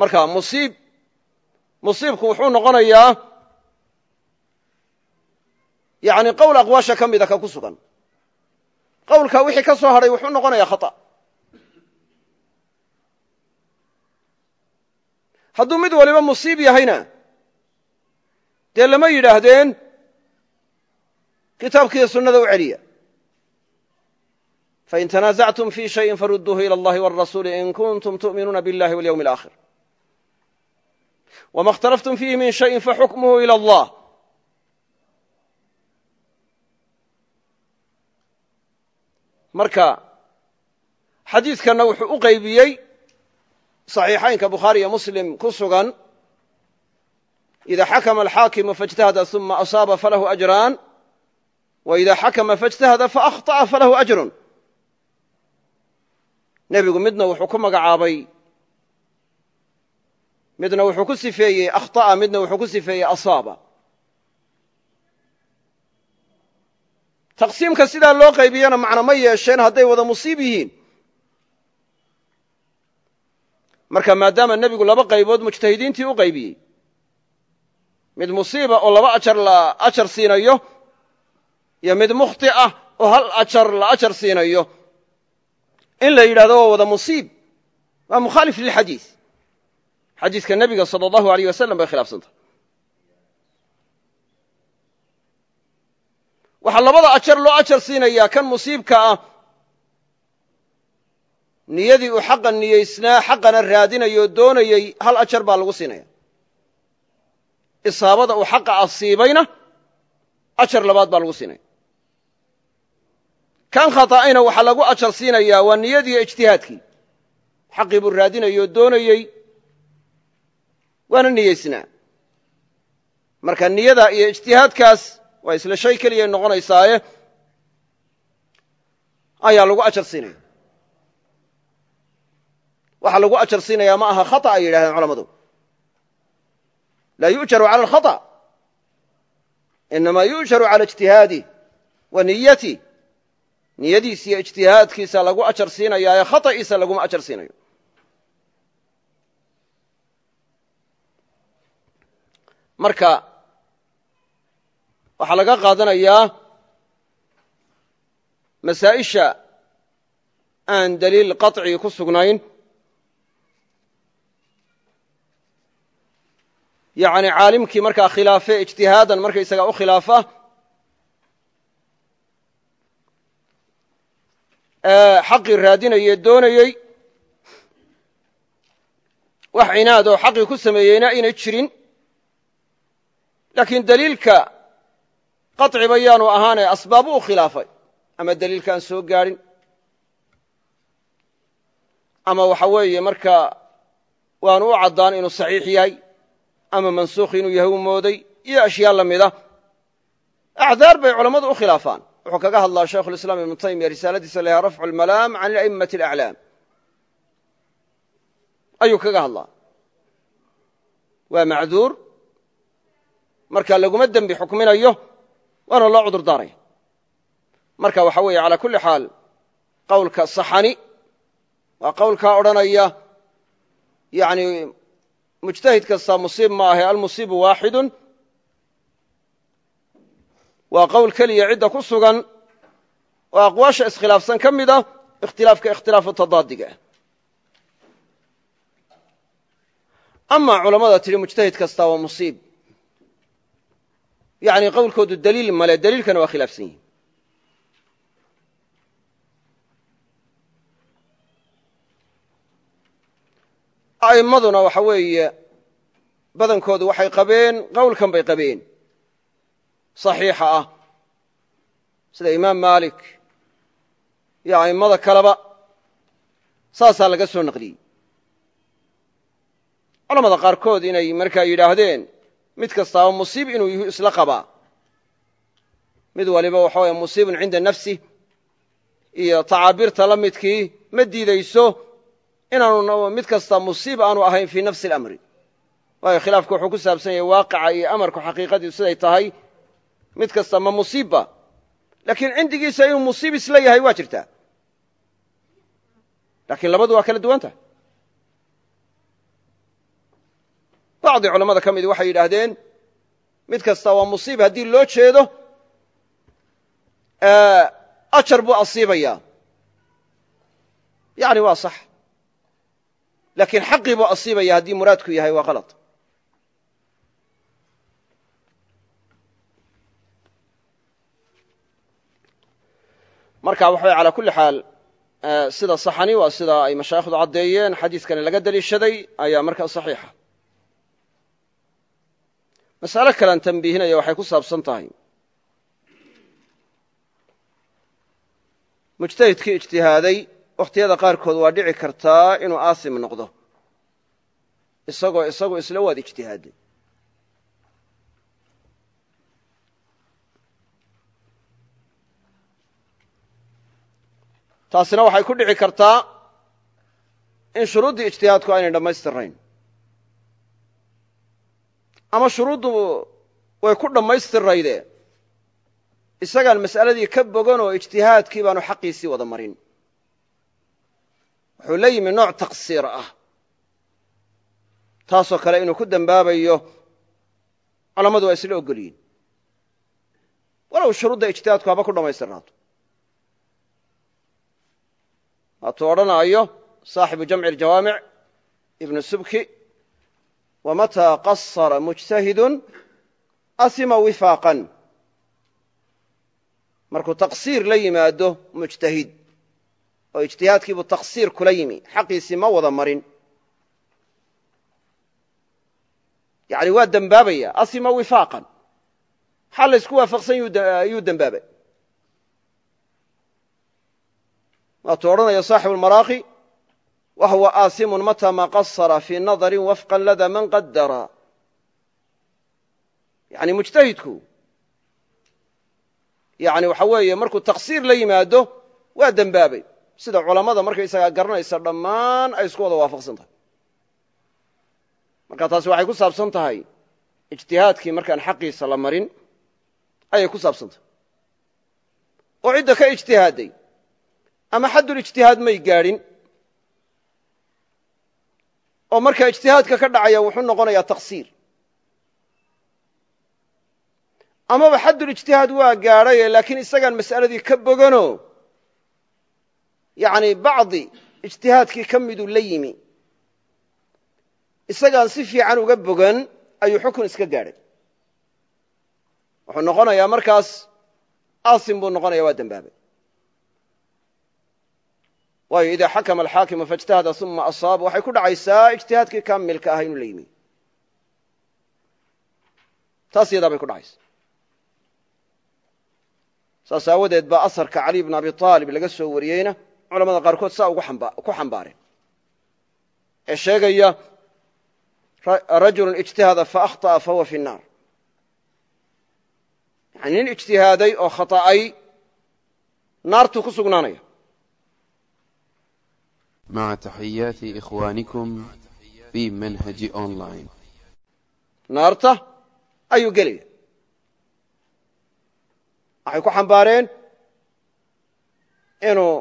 Marka musiib musiibku wuxuu noqonayaa yani qowl aqwaasha ka mida ka ku sugan. Qowlka wixii ka soo hadhay wuxuu noqonayaa khata. Hadduu mid waliba musiib yahayna dee lama yidhaahdeen kitaabkiiyo sunnada u celiya fain tanaasactum fi shayin farudduuhu ila allahi wاrasuuli in kuntum tu'minuuna biاllahi walyowmi اlآkhir wma اkhtalaftum fiihi min shayin faxukmuhu ilى allah marka xadiidkanna wuxuu u qaybiyey صaxiixaynka bukhaari iyo muslim ku sugan ida xakma alxaakimu faاjtahada ثuma asaaba falahu ajraan وإida xakma faاجtahada faأkhطأa falahu أjrun nebigu midna wuxuu ku magacaabay midna wuxuu ku sifeeyey akhطأa midna wuxuu ku sifeeyey asaaba taqsiimka sidaa loo qaybiyana macno ma yeesheen hadday wada musiib yihiin marka maadaama nebigu laba qaybood mujtahidiintii u qaybiyey mid musiiba oo laba ajar la ajar siinayo iyo mid mukhti ah oo hal ajar la ajar siinayo. In la yidhahdo waa wada musiib waa mukhaalif lilxadiis. Xadiiska nebiga sala allahu aleyh wasalam bay khilaafsantah waxaa labada ajar loo ajar siinayaa kan musiibka ah. Niyadii uu xaqa niyeysnaa xaqana raadinayo o doonayey hal ajar baa lagu siinaya isaabada uu xaqa asiibayna ajar labaad baa lagu siinaya kan khata'ayna waxaa lagu ajar siinayaa waa niyadiiyo ijtihaadkii. Xaqii buu raadinayay oo doonayey waana niyeysnaa marka niyada iyo ijtihaadkaas waa isla shay keliyay noqonaysaaye ayaa lagu ajar siinaya waxaa lagu ajar siinayaa ma aha khata ay yidhahdeen culamadu. Laa yu'jaru cala alkhata. Inamaa yu'jaru cala ijtihaadih wa niyatih niyadiisa iyo ijtihaadkiisa lagu ajar siinayaa ee khata'iisa laguma ajar siinayo marka waxaa laga qaadanayaa masaa'isha aan daliil qaطci ku sugnayn. Yani caalimkii markaa khilaafe ijtihaadan markaysaga u khilaafa xaqii raadinayee doonayey wax cinaad oo xaqii ku sameeyeyna aynay jirin. Laakiin daliilka qaطciba yaanu ahaanee asbaabu u khilaafay. Ama daliilkaan soo gaadhin ama waxa weeye markaa waanu u caddaan inuu saxiix yahay. Ama mansuukh inuu yahay u mooday. Iyo ashyaa la mida acdaar bay culammadu u khilaafaan wuxuu kaga hadlaa shaykhulislaam ibnu taymiya risaaladiisa la yaha rafcu almalaam can a'immati alaclaam ayuu kaga hadlaa. Waa macduur. Marka laguma dembi xukminayo waana loo cudur daaraya marka waxa weeye calaa kulli xaal qowlka saxani waa qowlkaa odhanaya yani mujtahid kastaa musiib ma ahe almusiibu waaxidun waa qowl keliya cidda ku sugan. Oo aqwaasha iskhilaafsan ka mid a ikhtilaafka ikhtilaafu tadaadiga. Amaa culammada tidhi mujtahid kastaa waa musiib. Yani qowlkoodu daliil male daliilkana waa khilaafsan yihiin a'immaduna waxa weeye badankoodu waxay qabeen qowlkan bay qabeen saxiixa ah. Sida imaam maalik iyo a'immada kaleba saasaa laga soo naqliyey. Culamada qaarkood inay markaa yidhaahdeen mid kastaaba musiib inuu yuhu isla qabaa. Mid waliba waxa weye musiibun cinda nafsih iyo tacaabiirta la midkii ma diidayso inaanu mid kasta musiib aanu ahayn fii nafsi اlamri waayo khilaafku wuxuu ku saabsan yahay waaqica iyo amarku xaqiiqadiisu siday tahay mid kasta ma musiibba laakiin cindigiisa inuu musiib isla yahay waa jirtaa laakiin labadu waa kala duwan tahay bacdi culamada ka midi waxay yidhaahdeen mid kasta waa musiib haddii loo jeedo ajar buu asiibayaa. Yani waa sax. Laakiin xaqii buu asiibaya haddii muraadku yahay waa kalad marka waxa calaa kulli xaal sida saxani waa sida ay mashaayikhdu caddeeyeen xadiiskani laga deliishaday ayaa markaa saxiixa. Mas'alo kalean tambiihinaya waxay ku saabsan tahay. Mujtahidkii ijtihaaday wakhtiyada qaarkood waa dhici kartaa inuu aasim noqdo. Isagoo isagu isla waad ijtihaaday taasina waxay ku dhici kartaa in shuruuddii ijtihaadku aynay dhammaystirnayn. Ama shuruuddu way ku dhammaystirnayde. Isagaan mas'aladii ka bogan oo ijtihaadkii baanu xaqiisii wada marin. Wuxuu la yimi nooc taqsiir ah. Taasoo kale inuu ku dembaabayo culammadu waa isla ogolyihin walow shuruudda ijtihaadku haba ku dhammaystirnaato waatuu odhanaayo saaxibu jamci aljawaamic ibnu subki wamataa qasara mujtahidun asima wifaaqan markuu taqsiir la yimaado mujtahid oo ijtihaadkiibuu taqsiir kula yimi xaqiisii ma wada marin. Yani waa dembaabaya asima wifaaqan xal la ysku waafaqsan yuu dembaabay waatuu odhanaya saaxibu lmaraaqi wa huwa aasimun mata ma qasara fii nadarin wafqan lada man qadara yani mujtahidku yani waxa weeye markuu taqsiir la yimaado waa dembaabay sida culammada markaysagaa garanaysa dhammaan ay isku wada waafaqsan tahay. Marka taasi waxay ku saabsan tahay ijtihaadkii markaan xaqiisa la marin ayay ku saabsan tahay. Oo cidda ka ijtihaaday ama xaddul ijtihaad may gaadhin. Oo marka ijtihaadka ka dhacaya wuxuu noqonayaa taqsiir. Amaba xaddul ijtihaad waa gaadhaye laakiin isagaan mas'aladii ka bogano yani bacdi ijtihaadkii ka miduu la yimi. Isagaan si fiican uga bogan ayuu xukun iska gaadhay. Wuxuu noqonayaa markaas asim buu noqonaya waa dembaabay waayo idaa xakama alxaakimu faاjtahada uma asaaba waxay ku dhacaysaa ijtihaadkii kaamilka ah inuu la yimi taas yadaa bay ku dhacaysa saas aawadeed baa asarka cali bn abi aalib laga soo wariyeyna culamada qaarkood saa ku xambaareen ee sheegaya rajulu ijtihada faahطأa fahuwa fi الnaar yani nin ijtihaaday oo khaطa'ay naartuu ku sugnaanaya مع تحيات إخوانكم في منهج أونلاين naarta ayuu gelaya waxay ku xambaareen inuu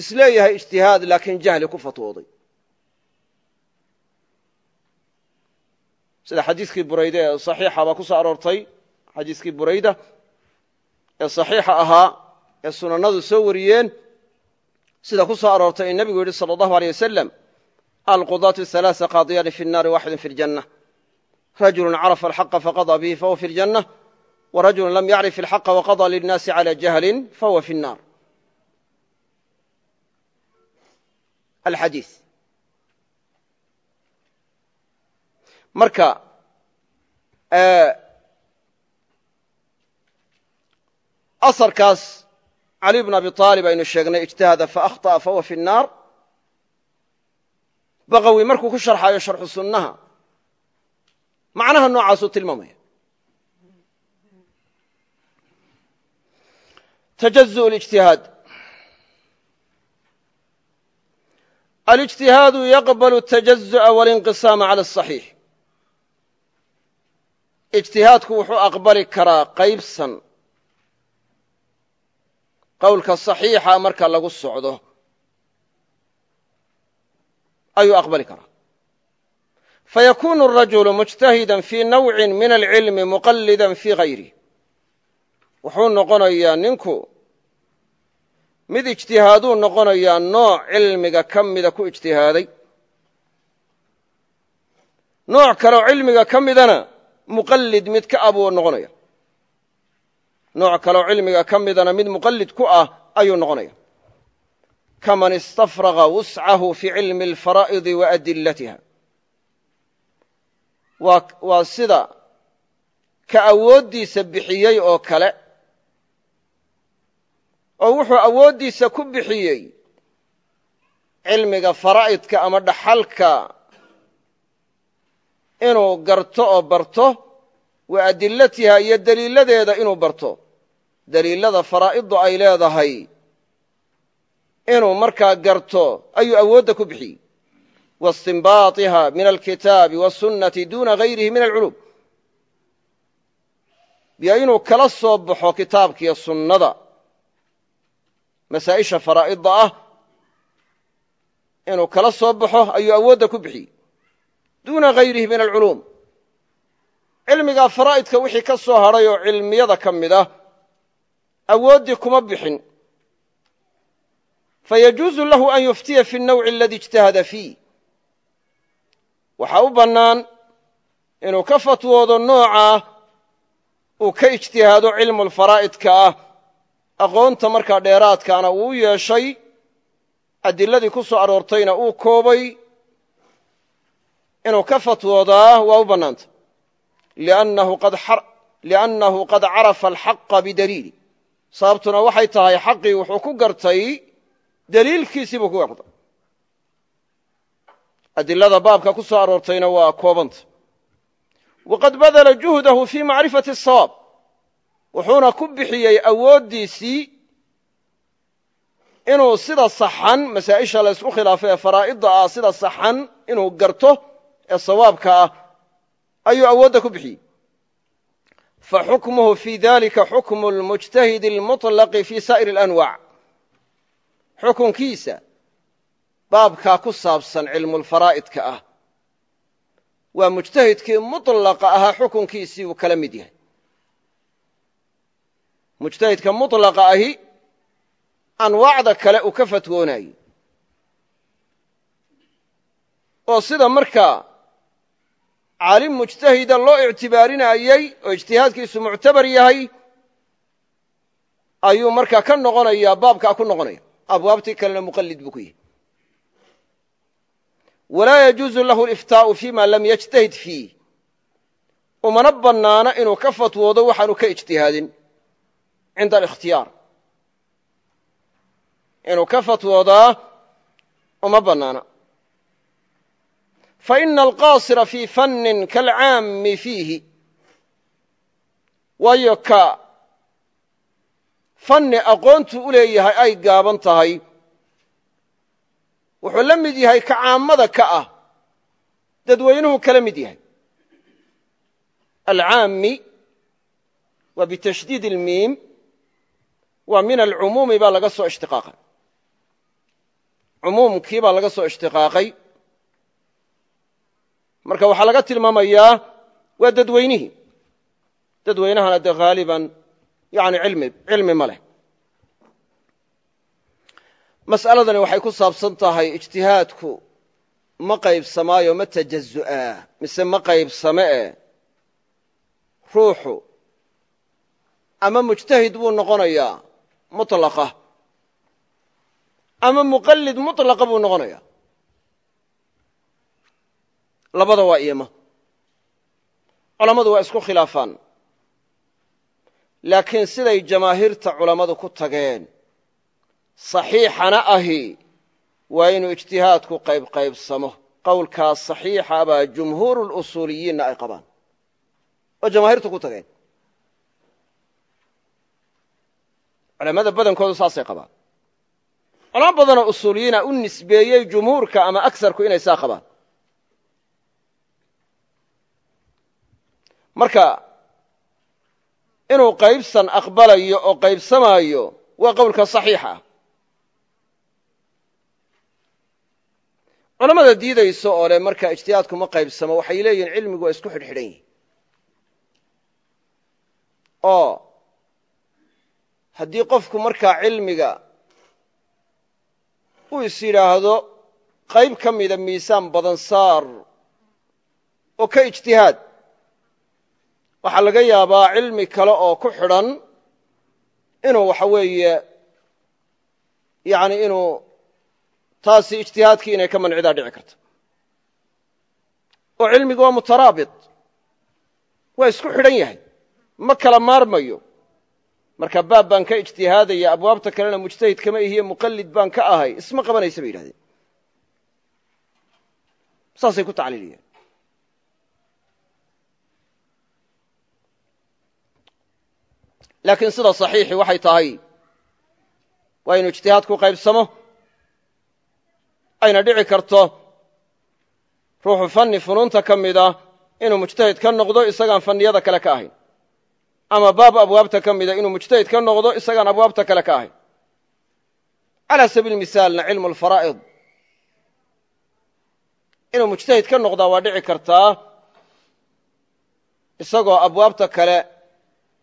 isleeyahay ijtihaad laakiin jahli ku fatwooday sida xadiiskii burayde ee صaxiixa baa ku soo aroortay xadiiskii burayda ee صaxiixa ahaa ee sunanadu soo wariyeen sida ku soo aroortay in nebigu yidhi sala allahu aleyh wasalam alqudaatu halaasa qaadiyaani fi nnaari waaxidun fi ljanna rajulun carafa alxaqa faqadaa bihi fahuwa fi ljanna wa rajulun lam yacrif ilxaqa waqadaa linnaasi calaa jahlin fahuwa fi nnaar. Alxadiid marka asarkaas cali bn abi aalib aynu sheegnay ijtihada faahطأa fahuwa fi الnaar baqawi markuu ku sharxayo sharxu sunnaha macnaha noocaasuu tilmaamaya tajazuء اlijtihaad alijtihaadu yaqbal الtajazu'a walinqisaama cala الصaxiix ijtihaadku wuxuu aqbali karaa qaybsan qowlka saxiixa marka lagu socdo. Ayuu aqbali karaa. Fayakuunu arajulu mujtahida fii nawcin min alcilmi muqallida fii hayrih wuxuu noqonayaa ninku mid ijtihaaduu noqonayaa nooc cilmiga ka mida ku ijtihaaday. Nooc kaleoo cilmiga ka midana muqallid mid ka abuu noqonaya nooc kaleoo cilmiga ka midana mid muqallid ku ah ayuu noqonaya. Kaman istafraga wuscahu fii cilmi alfaraa'idi wa adilatiha waa sida ka awooddiisa bixiyey oo kale oo wuxuu awooddiisa ku bixiyey cilmiga faraa'idka ama dhaxalka inuu garto oo barto wa adilatiha iyo deliiladeeda inuu barto deliilada faraa'iddu ay leedahay inuu markaa garto ayuu awoodda ku bixiyey. Waistinbaatiha min alkitaabi wasunnati duuna gayrihi min alculuum. Iyo inuu kala soo baxo kitaabkiiyo sunnada masaa'isha faraa'idda ah inuu kala soo baxo ayuu awoodda ku bixiyey. Duuna gayrihi min alculuum. Cilmigaa faraa'idka wixii ka soo hadhay oo cilmiyada ka mid ah awooddii kuma bixin. Fayajuuzu lahu an yuftiya fi اnawci aladi ijtahada fiih waxaa u bannaan inuu ka fatwoodo noocaa uu ka ijtihaado cilmulfaraa'idka ah. Aqoonta markaa dheeraadkaana uu u yeeshay adiladii ku soo aroortayna uu koobay. Inuu ka fatwoodaa waa u bannaanta. Liannahu qad carafa alxaqa bidaliili sababtuna waxay tahay xaqii wuxuu ku gartay daliilkiisii buu ku gartay adilada baabka ku soo aroortayna waa koobanta. Waqad badala juhdahu fii macrifati asawaab wuxuuna ku bixiyey awooddiisii inuu sida saxan masaa'isha la ysku khilaafay ee faraa'idda ah sida saxan inuu garto ee sawaabka ah ayuu awoodda ku bixiyey faxukmuhu fii dalika xukmu lmujtahidi almuطlaqi fii saa'ir alanwaac xukunkiisa baabkaa ku saabsan cilmulfaraa'idka ah waa mujtahidkii mulaqa ahaa xukunkiisii uu kala mid yahay mujtahidka mulaqa ahi anwaacda kale uu ka fatwoonayey oo sida markaa caalim mujtahida loo ictibaarinayey oo ijtihaadkiisu muctabar yahay ayuu markaa ka noqonayaa baabkaa ku noqonaya. Abwaabtii kalena muqallid buu ku yahay walaa yajuuzu lahu aliftaa'u fima lam yajtahid fiih umana bannaana inuu ka fatwoodo waxaanu ka ijtihaadin cinda alikhtiyaar. Inuu ka fatwoodaa uma bannaana faina alqaasira fii fannin kaalcaammi fiihi. Waayo ka fanni aqoontu u leeyahay ay gaaban tahay. Wuxuu la mid yahay ka caammada ka ah. Dadweynuhu kala mid yahay. Alcaammi waa bitashdiid ilmiim waa min alcumuumi baa laga soo ishtiqaaqay marka waxaa laga tilmaamayaa waa dadweynihii dadweynahana dee haaliban yani cilmi ma leh. Mas'aladani waxay ku saabsan tahay ijtihaadku ma qaybsamaayo ma tajazu'aa mise ma qaybsame e ruuxu. Ama mujtahid buu noqonayaa mutlaqa. Ama muqallid mutlaqa buu noqonaya labada waa iyoma culammadu waa isku khilaafaan. Laakiin siday jamaahiirta culammadu ku tageen saxiixana ahi waa inuu ijtihaadku qaybqaybsamo. Qowlkaas saxiixa baa jumhuuru lusuuliyiinna ay qabaan. Oo jamaahiirtu ku tageen. Culamada badankoodu saasay qabaan. Culamo badanoo usuuliyiina u nisbeeyey jumhuurka ama agsarku inay saa qabaan marka inuu qaybsan aqbalayo oo qaybsamaayo waa qowlka saxiixa. Ah culamada diidayso oo le marka ijtihaadku ma qaybsamo waxay leeyihiin cilmigu waa isku xidhxidhan yihi oo haddii qofku markaa cilmiga uu is yidhaahdo qayb ka mida miisaan badan saar oo ka ijtihaad waxaa laga yaabaa cilmi kale oo ku xidhan inuu waxa weeye yani inuu taasi ijtihaadkii inay ka mancidaa dhici karto. Oo cilmigu waa mutaraabit waa isku xidhan yahay. Ma kala maarmayo. Marka baab baan ka ijtihaadaya abwaabta kalena mujtahid kama ihiyo muqallid baan ka ahay isma qabanaysa bay yidhahdeen. Saasay ku tacliiliyeen laakiin sida saxiixi waxay tahay waa inuu ijtihaadku qaybsamo ayna dhici karto ruuxu fanni funuunta ka mida inuu mujtahid ka noqdo isagaan fanniyada kale ka ahayn ama baab abwaabta ka mida inuu mujtahid ka noqdo isagaan abwaabta kale ka ahayn. Calaa sabiil misaalna cilmu alfaraa'id. Inuu mujtahid ka noqdaa waa dhici kartaa isagoo abwaabta kale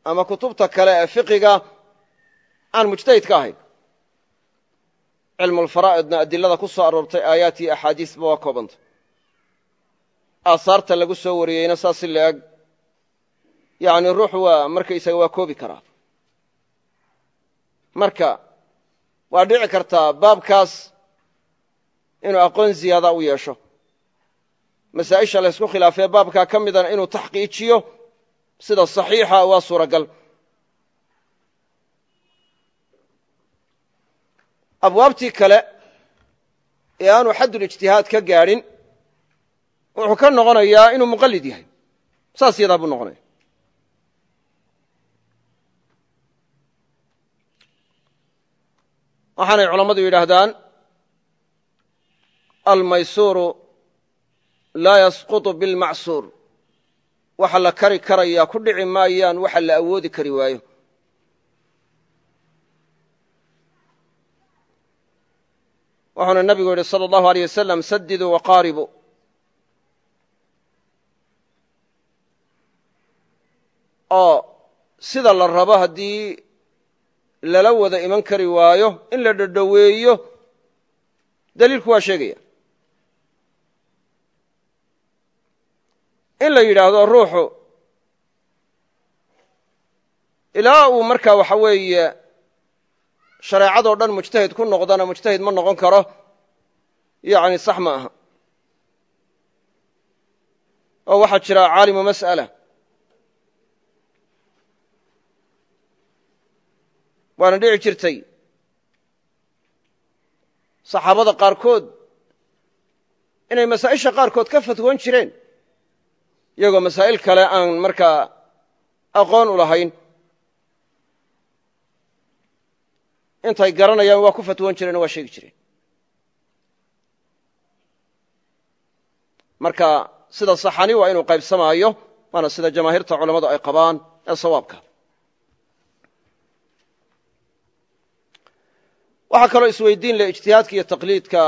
ama kutubta kale ee fiqiga aan mujtahid ka ahayn cilmulfaraa'idna adilada ku soo aroortay aayaat iyo axaadiisba waa koobanta. Aasaarta lagu soo wariyeyna saas si la-eg yani ruux waa markaysaga waa koobi karaa. Marka waa dhici kartaa baabkaas inuu aqoon ziyaada u yeesho. Masaa'isha laysku khilaafee baabkaa ka midana inuu taxqiijiyo sida saxiixa waa suuragal. Abwaabtii kale ee aanu xaddulijtihaad ka gaadhin wuxuu ka noqonayaa inuu muqallid yahay. Saas yadaa buu noqonaya. Waxaanay culammadu yidhaahdaan almaysuuru laa yasqutu bilmacsuur waxa la kari karayaa ku dhici maayaan waxa la awoodi kari waayo. Wuxuuna nabigu yidhi salى اllahu aleyh wasalam sadiduu waqaaribu oo sida la rabo haddii lala wada iman kari waayo in la dhadhoweeyo daliilku waa sheegaya in la yidhaahdo ruuxu. Ilaa uu markaa waxa weeye shareecadoo dhan mujtahid ku noqdana mujtahid ma noqon karo. Yani sax ma aha. Oo waxaa jira caalimu mas'ala. Waana dhici jirtay. Saxaabada qaarkood inay masaa'isha qaarkood ka fatwoon jireen iyagoo masaa'il kale aan markaa aqoon u lahayn. Intay garanayaan waa ku fatwoon jireen waa sheegi jireen. Marka sida saxani waa inuu qaybsamaayo waana sida jamaahiirta culammadu ay qabaan ee sawaabka. Waxaa kaloo isweydiin leh ijtihaadka iyo taqliidka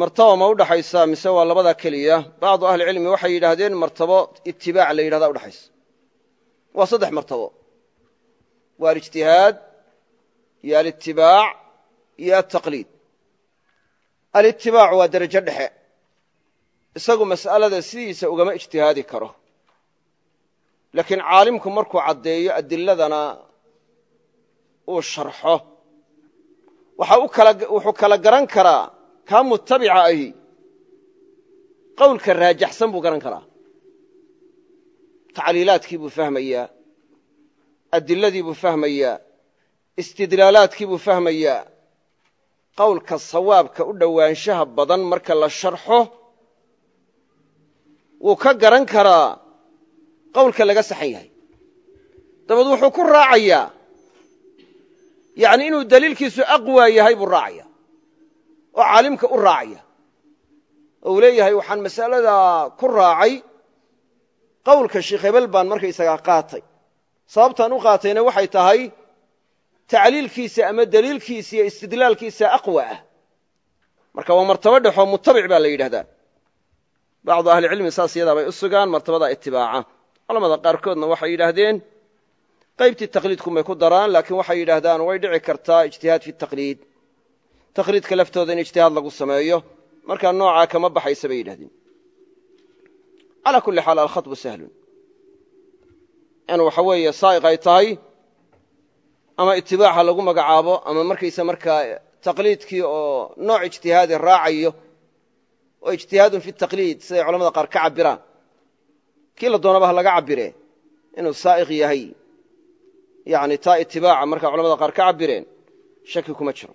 martaba ma udhaxaysa mise waa labadaa keliya bacdu ahli cilmi waxay yidhaahdeen martabo itibaac la yidhahda udhaxaysa waa saddex martabo. Waa alijtihaad iyo alitibaac iyo altaqliid alitibaacu waa derajo dhexe. Isagu mas'alada sidiisa ugama ijtihaadi karo. Laakiin caalimku markuu caddeeyo adiladana uu sharxo. Wuxuu kala garan karaa kaa mutabica ahi qowlka raajaxsan buu garan karaa. Tacliilaadkii buu fahmayaa adiladii buu fahmayaa istidlaalaadkii buu fahmayaa. Qowlka sawaabka u dhowaanshaha badan marka la sharxo wuu ka garan karaa. Qowlka laga saxan yahay. Dabeed wuxuu ku raacayaa yani inuu daliilkiisu aqwa yahay buu raacaya oo caalimka u raacaya. Oo uu leeyahay waxaan masalada ku raacay qowlka sheikh hebel baan markaysagaa qaatay. Sababtaan u qaatayna waxay tahay tacliilkiisa ama daliilkiisa iyo istidlaalkiisa aqwa ah. Marka waa martabo dhexoo mutabic baa la yidhahdaa bacdu ahlicilmi saas yadaa bay u sugaan martabada itibaaca culamada qaarkoodna waxay yidhaahdeen qaybtii taqliidkunbay ku daraan laakiin waxay yidhaahdaan way dhici kartaa ijtihaad fi taqliid taqliidka laftooda in ijtihaad lagu sameeyo markaa noocaa kama baxaysa bay yidhahdeen calaa kulli xaal alkhaطbu sahlun. In waxa weeye saa'iq ay tahay ama itibaaxa lagu magacaabo ama markaysa markaa taqliidkii oo nooc ijtihaadi raacayo oo ijtihaadun fi taqliid siday culamada qaar ka cabiraan kii la doonaba ha laga cabire inuu saa'iq yahay. Yani taa itibaaca markaa culamada qaar ka cabireen shaki kuma jiro